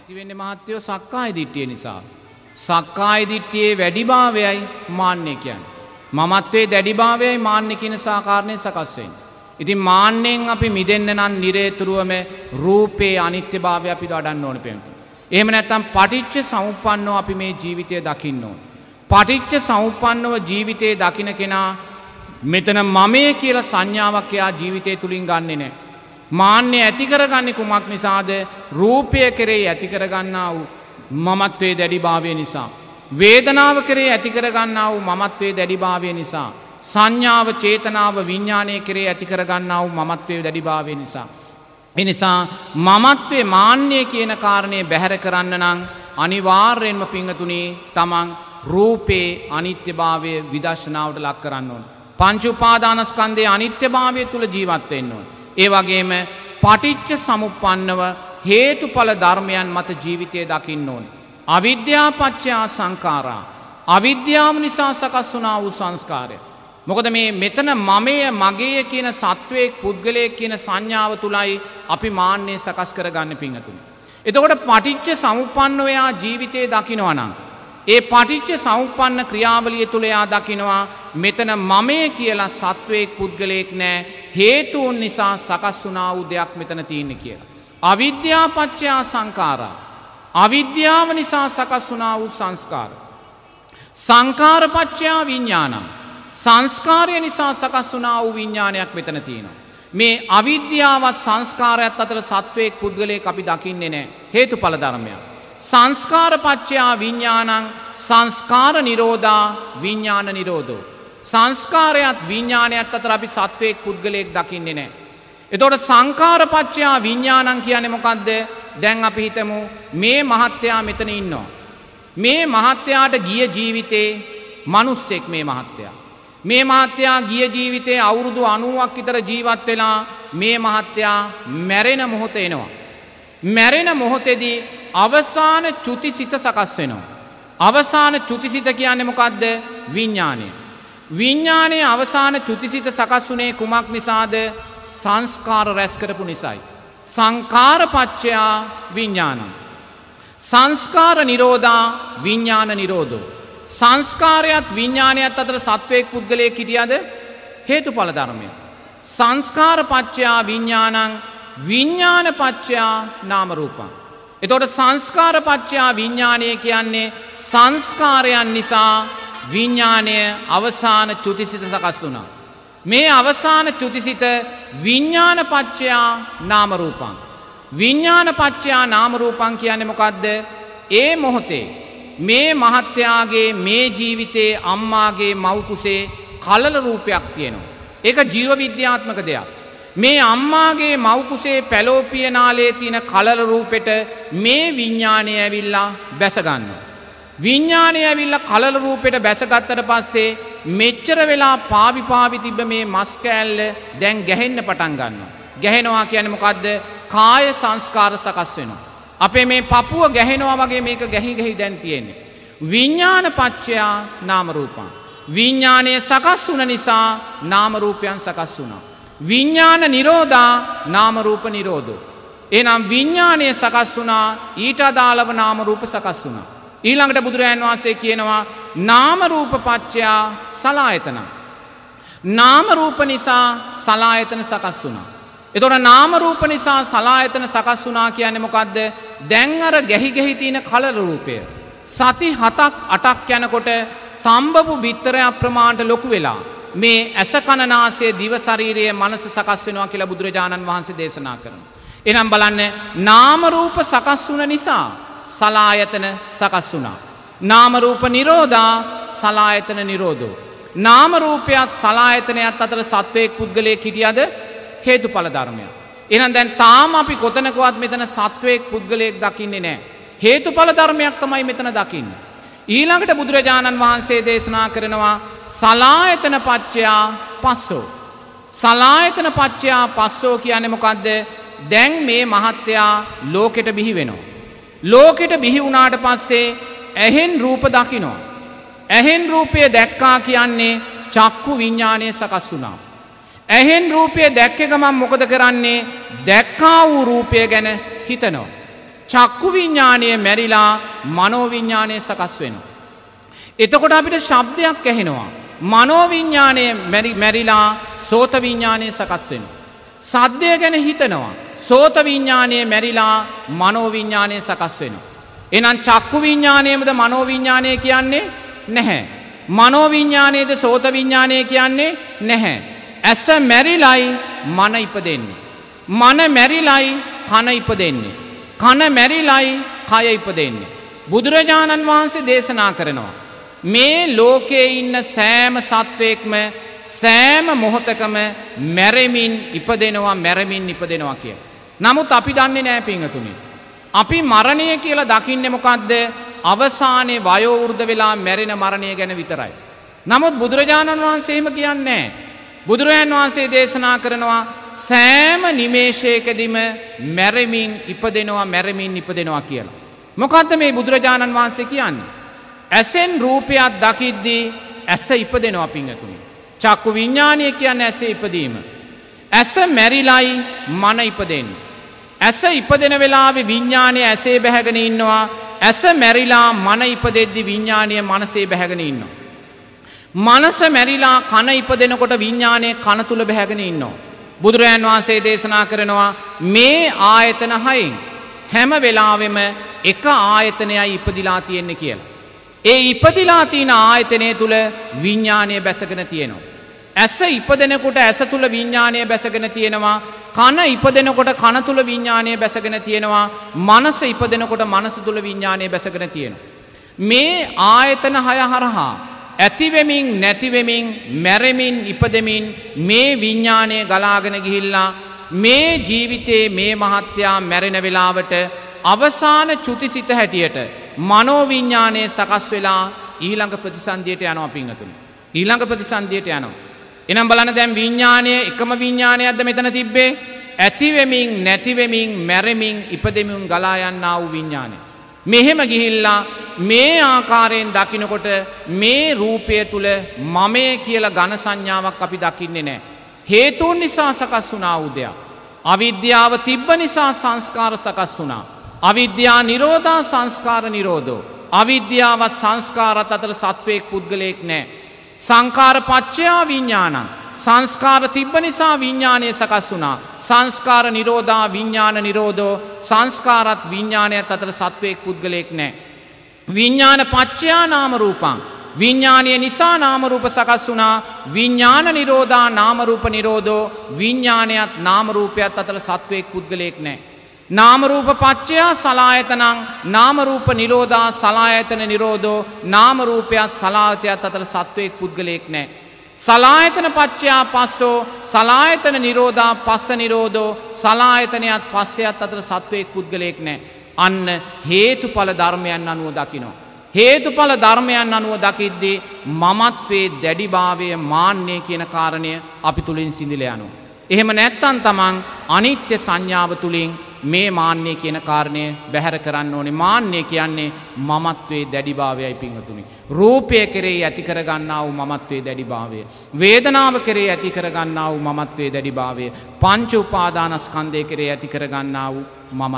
ඇතිවෙන්න මහත්තයෝ සක්කාය දිට්ටිය නිසා. සක්කාය දිට්ටියේ වැඩිභාවයයි මාන්‍ය කියන්. මමත්වේ දැඩිභාවයයි මාන්‍ය කියන සාකාරණය සකස්වෙන්. ඉතින් මාන්‍යයෙන් අපි මිදන්න නම් නිරේතුරුවම රූපයේ අනිත්‍ය භාවය අපි අඩන්න ඕන පෙන්තු. එහෙම නැත්තම් පටිච්ච සමුපන්නෝ අපි මේ ජීවිතය දකින්න ඕන. පටිච්ච සමුපන්නව ජීවිතයේ දකින කෙනා මෙතන මමය කියලා සංඥාවක් එයා ජීවිතය තුළින් ගන්නේ නෑ. මාන්‍ය ඇතිකරගන්නේ කුමක් නිසාද රූපය කෙරේ ඇතිකරගන්නා වූ මමත්වේ දැඩිභාවය නිසා. වේදනාව කරේ ඇතිකරගන්නා වූ මමත්වේ දැඩිභාවය නිසා. සංඥාව චේතනාව විඤ්ඥානය කරේ ඇතිකරගන්නා වූ මමත්වය දැඩිභාවය නිසා. එනිසා මමත්වේ මාන්‍යය කියන කාරණය බැහැර කරන්න නං අනිවාර්යෙන්ම පිංහතුනේ තමන් රූපේ අනිත්‍යභාවය විදර්ශනාවට ලක් කරන්න ඕන. පංචුපාදානස්කන්දේ අනිත්‍යභාවය තුළ ජීවත්වයෙන් ඕන. ඒ වගේම පටිච්ච සමුපන්නව හේතුඵල ධර්මයන් මත ජීවිතය දකින්න ඕන. අවිද්‍යාපච්චයා සංකාරා. අවිද්‍යාව නිසා සකස් වනා වූ සංස්කාරය. මොකද මේ මෙතන මමය මගේ කියන සත්වයෙක් පුද්ගලයෙක් කියන සංඥාව තුළයි අපි මාන්‍යය සකස් කර ගන්න පිංහතුන්. එතකොට පටිච්ච සමුපන්නවයා ජීවිතය දකිනවනම්. ඒ පටිච්ච සෞපන්න ක්‍රියාවලිය තුළ එයා දකිනවා මෙතන මමය කියලා සත්වයෙක් පුද්ගලයෙක් නෑ හේතුවන් නිසා සකස් වනා වූ දෙයක් මෙතන තියන්න කියලා. අවිද්‍යාපච්චයා සංකාරා. අවිද්‍යාව නිසා සකස් වනා වූ සංස්කාර. සංකාරපච්චයා විඤ්ඥානම්. සංස්කාරය නිසා සකස් වනා වූ විඤ්ඥානයක් මෙතන තියෙනවා. මේ අවිද්‍යාවත් සංස්කාරයක් අතර සත්වයෙක් පුද්ගලයෙක් අපි දකින්නේ නෑ හේතු පලධර්මයක්. සංස්කාරපච්චයා විඤ්ඥානං සංස්කාර නිරෝධා විඤ්ඥාන නිරෝධෝ. සංස්කාරයත් විඤ්ඥානයක් අතර අපි සත්වයෙක් පුද්ගලයෙක් දකින්නේ නෑ. එතොට සංකාරපච්චයා විඤ්ඥානං කියන මොකක්ද දැන් අපි හිතමු මේ මහත්තයා මෙතන ඉන්නවා. මේ මහත්තයාට ගිය ජීවිතේ මනුස්සෙක් මේ මහත්තයා. මේ මහත්තයා ගිය ජීවිතේ අවුරුදු අනුවක් විතර ජීවත් වෙලා මේ මහත්තයා මැරෙන මොහොත එනවා. මැරෙන මොහොතෙදී අවසාන චුතිසිත සකස් වෙනවා. අවසාන චුතිසිත කියන්නේ මොකක්ද විඤ්ඥානය. විඤ්ඥානයේ අවසාන චුතිසිත සකස් වනේ කුමක් නිසාද සංස්කාර රැස්කරපු නිසයි. සංකාරපච්චයා විඤ්ඥානම්. සංස්කාර නිරෝධා විඤ්ඥාන නිරෝධෝ. සංස්කාරයත් විඤ්ඥානයත් අතර සත්වයෙක් පුද්ගලය කිටියද හේතු පලධර්මය. සංස්කාරපච්චයා විඤ්ඥානං විඤ්ඥානපච්චයා නාමරූපන්. එතොට සංස්කාරපච්චයා විඤ්ඥානය කියන්නේ සංස්කාරයන් නිසා විඤ්ඥානය අවසාන චුතිසිත සකස් වුණා. මේ අවසාන චුතිසිත විඤ්ඥානපච්චයා නාමරූපන්. විඤ්ඥානපච්චයා නාමරූපන් කියන්නේ මොකක්ද ඒ මොහොතේ. මේ මහත්තයාගේ මේ ජීවිතයේ අම්මාගේ මවකුසේ කලල රූපයක් තියෙනවා. ඒක ජීව විද්‍යාත්මක දෙයක්. මේ අම්මාගේ මවකුසේ පැලෝපියනාලේ තියෙන කලල රූපෙට මේ විඤ්ඥානය ඇවිල්ලා බැසගන්න. විඤ්ඥානය ඇවිල්ල කලල රූපෙට බැසගත්තට පස්සේ මෙච්චර වෙලා පාවිපාවි තිබ මේ මස්කෑල්ල දැන් ගැහෙන්න පටන් ගන්න. ගැහෙනවා කියන මොකක්ද කාය සංස්කාර සකස් වෙනවා. අපේ මේ පපුුව ගැහෙනවා වගේ මේක ගැහි ගැහි දැන් තියෙන්නේ. විඤ්ඥාන පච්චයා නාමරූපන්. විඤ්ඥානය සකස් වුන නිසා නාමරූපයන් සකස් වුණා. විඤ්ඥාන නිරෝධා නාමරූප නිරෝධෝ. එනම් විඤ්ඥානය සකස් වුනා ඊට අදාළව නාමරූප සකස් වුනා. ඊළඟට බුදුරජන් වහන්සේ කියනවා නාමරූප පච්චයා සලායතන. නාමරූප නිසා සලායතන සකස් වුනා. එතොට නාමරූප නිසා සලායතන සකස් වුනා කියන්නේ මොකක්ද දැන් අර ගැහි ගැහිතින කලර රූපය. සති හතක් අටක් යනකොට තම්බපු බිත්තරයක් ප්‍රමාණට ලොකු වෙලා. මේ ඇස කණනාසේ දිවශරීරයේ මනස සකස් වෙනවා කියලා බුදුරජාණන් වහන්සේ දේශනා කරන. එනම් බලන්න නාමරූප සකස් වුන නිසා සලායතන සකස් වුණා. නාමරූප නිරෝධා සලායතන නිරෝධෝ. නාමරූපයක් සලායතනයක් අතර සත්වයෙක් පුද්ගලය හිටියද හේතු පල ධර්මය. එනම් දැන් තාම අපි කොතනකවත් මෙතන සත්වයෙක් පුද්ගලයෙක් දකින්නේ නෑ. හේතු පල ධර්මයක් තමයි මෙතන දකින්න. ඊළඟට බුදුරජාණන් වහන්සේ දේශනා කරනවා සලායතන පච්චයා පස්සෝ. සලායතන පච්චයා පස්සෝ කියන මොකක්ද දැන් මේ මහත්තයා ලෝකෙට බිහි වෙනවා. ලෝකෙට බිහි වුණාට පස්සේ ඇහෙන් රූප දකිනෝ. ඇහෙන් රූපය දැක්කා කියන්නේ චක්කු විඤ්ඥානය සකස් වුණා. ඇහෙන් රූපය දැක්ක ගමන් මොකද කරන්නේ දැක්කා වූ රූපය ගැන හිතනවා. චක්කු විඤ්ඥානය මැරිලා මනෝවිඤ්ඥානය සකස් වෙනවා. එතකොට අපිට ශබ්දයක් ඇහෙනවා. මනෝවිඤ්ඥානය මැරිලා සෝත විඤ්ඥානය සකස් වෙන. සද්ධය ගැන හිතනවා. සෝත විඤ්ඥානය මැරිලා මනෝවිඤ්ඥානය සකස් වෙන. එනම් චක්කු විඤ්ඥානයමද මනෝවිඤ්ඥානය කියන්නේ නැහැ. මනෝවිඤ්ඥානයේද සෝත විඤ්ඥානය කියන්නේ නැහැ. ඇස මැරිලයි මන ඉප දෙන්නේ. මන මැරිලයි කන ඉප දෙන්නේ. කන මැරිලයි කය ඉප දෙන්නේ. බුදුරජාණන් වහන්සේ දේශනා කරනවා. මේ ලෝකයේ ඉන්න සෑම සත්වයෙක්ම සෑම මොහොතකම මැරමින් ඉපදෙනවා මැරමින් ඉපදෙනවා කිය. නමුත් අපි දන්නේ නෑ පිංහතුනි. අපි මරණය කියලා දකින්න මොකක්ද අවසානයේ වයෝවෘද්ධ වෙලා මැරෙන මරණය ගැන විතරයි. නමුත් බුදුරජාණන් වහන්සේම කියන්නේ. බුදුරජාන් වහන්සේ දේශනා කරනවා සෑම නිමේශයකදිම මැරමින් ඉපදෙනවා මැරමින් ඉපදෙනවා කියලා. මොකක්ද මේ බුදුරජාණන් වහන්සේ කියන්නේ. ඇසෙන් රූපයක් දකිද්දී ඇස ඉපදෙනවා පිංහතුනි. චක්කු විඤ්ඥානය කියන්න ඇසේ ඉපදීම. ඇස මැරිලයි මන ඉපදෙන්. ඇස ඉපදෙන වෙලාවෙ විඤ්ඥානය ඇසේ බැහැගෙන ඉන්නවා ඇස මැරිලා මන ඉපදෙද්දි විඤ්ඥානය මනසේ බැහැගෙන ඉන්නවා. මනස මැරිලා කන ඉපදෙනකොට විඤ්ඥානය කනතුළ බැහැගෙන ඉන්නවා. බුදුරජාන් වහන්සේ දේශනා කරනවා මේ ආයතන හයින් හැම වෙලාවෙම එක ආයතනයයි ඉපදිලා තියෙන්නේ කියලා. ඒ ඉපදිලා තියෙන ආයතනය තුළ විඤ්ඥානය බැසගෙන තියෙනවා. ඇස ඉපදෙනකොට ඇස තුළ විඤ්ඥානය බැසගෙන තියෙනවා කන ඉපදෙනකොට කන තුළ විඤ්ඥානය බැසගෙන තියෙනවා මනස ඉපදෙනකොට මනස තුළ විඤ්ඥානය බැසගෙන තියෙනවා. මේ ආයතන හය හරහා ඇතිවෙමින් නැතිවෙමින් මැරමින් ඉපදමින් මේ විඤ්ඥානය ගලාගෙන ගිහිල්ලා මේ ජීවිතයේ මේ මහත්තයා මැරෙන වෙලාවට අවසාන චුතිසිත හැටියට මනෝවිඤ්ඥානය සකස් වෙලා ඊළඟ ප්‍රතිසන්දියට යනවා පිංහතුන්. ඊළඟ ප්‍රතිසන්දියට යනවා. එනම් බලන දැම් විඤ්ඥානය එකම විඤ්ඥානයක්ද මෙතන තිබ්බේ ඇතිවෙමින් නැතිවෙමින් මැරමින් ඉපදෙමින් ගලායන්න වූ විඤ්ඥානය. මෙහෙම ගිහිල්ලා මේ ආකාරයෙන් දකිනකොට මේ රූපය තුළ මමය කියල ගණ සංඥාවක් අපි දකින්නේ නෑ. හේතුන් නිසා සකස් වුනා උදයක්. අවිද්‍යාව තිබ්බ නිසා සංස්කාර සකස් වුනා. අවිද්‍යා නිරෝධා සංස්කාර නිරෝධෝ. අවිද්‍යාවත් සංස්කාරත් අතර සත්වයෙක් පුද්ගලයෙක් නෑ. සංකාර පච්චයා විඤ්ඥානන්. සංස්කාර තිබ්බ නිසා විඤ්ඥානය සකස් වුනා. සංස්කාර නිරෝධා විඤ්ඥාන නිරෝධෝ සංස්කාරත් විඤ්ඥානයත් අතර සත්වයෙක් පුද්ගලයෙක් නෑ. විඤ්ඥාන පච්චයා නාමරූපං. විඤ්ඥානය නිසා නාමරූප සකස් වුනා විඤ්ඥාන නිරෝධා නාමරූප නිරෝධෝ විඤ්ඥානයත් නාමරූපයත් අතර සත්වයෙක් පුද්ගලයෙක් නෑ. නාමරූප පච්චයා සලායතනං නාමරූප නිරෝධා සලායතන නිරෝධෝ නාමරූපයක් සලාතයක් අතර සත්වයෙක් පුද්ගලයෙක් නෑ. සලායතන පච්චයා පස්සෝ සලායතන නිරෝධා පස්ස නිරෝධෝ සලායතනයත් පස්සයත් අතර සත්වයෙක් පුද්ගලයෙක් නෑ. අන්න හේතුඵල ධර්මයන් අනුව දකිනෝ. හේතුඵල ධර්මයන් අනුව දකිද්දී මමත්වේ දැඩිභාවය මාන්‍යය කියන කාරණය අපි තුළින් සිදිල යනු. එහෙම නැත්තන් තමන් අනිත්‍ය සංඥාව තුළින් මේ මාන්‍යය කියන කාරණය බැහැර කරන්න ඕනේ මාන්‍යය කියන්නේ මමත්වේ දැඩිභාවයයි පිංහතුනි. රූපය කරේ ඇති කරගන්නා වූ මමත්වේ දැඩිභාවය. වේදනාව කරේ ඇති කරගන්නා වූ මමත්වේ දැඩිභාවය. පංච උපාදානස්කන්දය කරේ ඇති කරගන්නා වූ මමත්